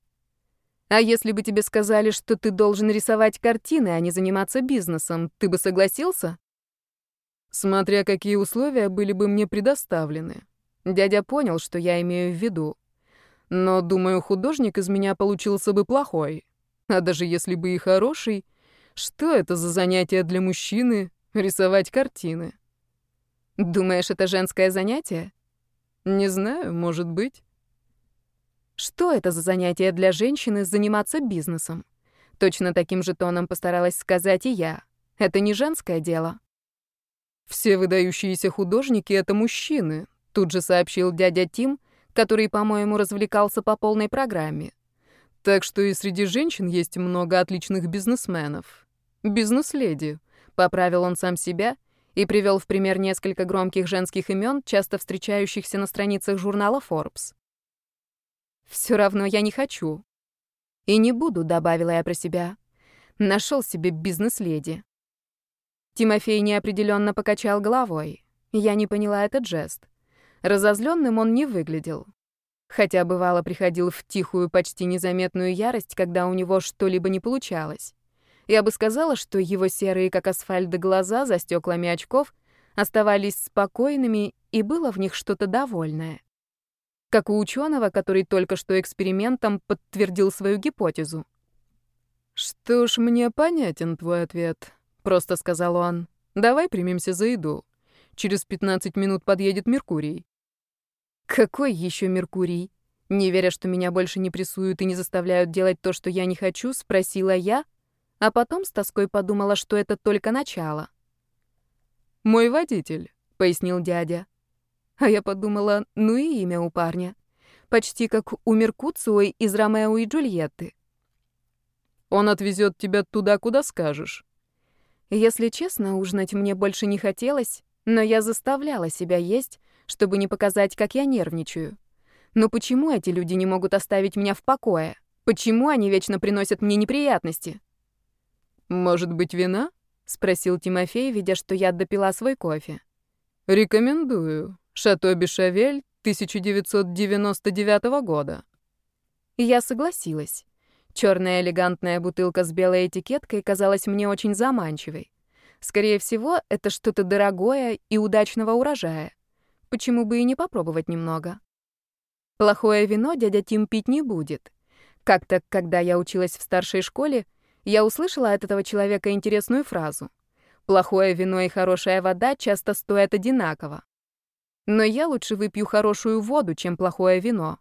А если бы тебе сказали, что ты должен рисовать картины, а не заниматься бизнесом, ты бы согласился? Смотря какие условия были бы мне предоставлены. Дядя понял, что я имею в виду. Но, думаю, художник из меня получился бы плохой. А даже если бы и хороший, Что это за занятие для мужчины — рисовать картины? Думаешь, это женское занятие? Не знаю, может быть. Что это за занятие для женщины заниматься бизнесом? Точно таким же тоном постаралась сказать и я. Это не женское дело. Все выдающиеся художники — это мужчины, тут же сообщил дядя Тим, который, по-моему, развлекался по полной программе. Так что и среди женщин есть много отличных бизнесменов. Бизнес-леди, поправил он сам себя и привел в пример несколько громких женских имен, часто встречающихся на страницах журнала Forbes. Все равно я не хочу. И не буду, добавила я про себя. Нашел себе бизнес-леди. Тимофей неопределенно покачал головой. Я не поняла этот жест. Разозленным он не выглядел. Хотя бывало приходил в тихую, почти незаметную ярость, когда у него что-либо не получалось. Я бы сказала, что его серые, как асфальт, глаза за стеклами очков оставались спокойными, и было в них что-то довольное. Как у ученого, который только что экспериментом подтвердил свою гипотезу. «Что ж, мне понятен твой ответ», — просто сказал он. «Давай примемся за еду. Через 15 минут подъедет Меркурий». Какой еще Меркурий? Не веря, что меня больше не прессуют и не заставляют делать то, что я не хочу, спросила я, а потом с тоской подумала, что это только начало. «Мой водитель», — пояснил дядя. А я подумала, ну и имя у парня. Почти как у Меркуцио из «Ромео и Джульетты». «Он отвезет тебя туда, куда скажешь». Если честно, ужинать мне больше не хотелось, но я заставляла себя есть, чтобы не показать, как я нервничаю. Но почему эти люди не могут оставить меня в покое? Почему они вечно приносят мне неприятности? Может быть, вина? спросил Тимофей, видя, что я допила свой кофе. Рекомендую. Шато Бишавель 1999 года. Я согласилась. Черная элегантная бутылка с белой этикеткой казалась мне очень заманчивой. Скорее всего, это что-то дорогое и удачного урожая. Почему бы и не попробовать немного? Плохое вино дядя Тим пить не будет. Как-то, когда я училась в старшей школе, я услышала от этого человека интересную фразу. Плохое вино и хорошая вода часто стоят одинаково. Но я лучше выпью хорошую воду, чем плохое вино.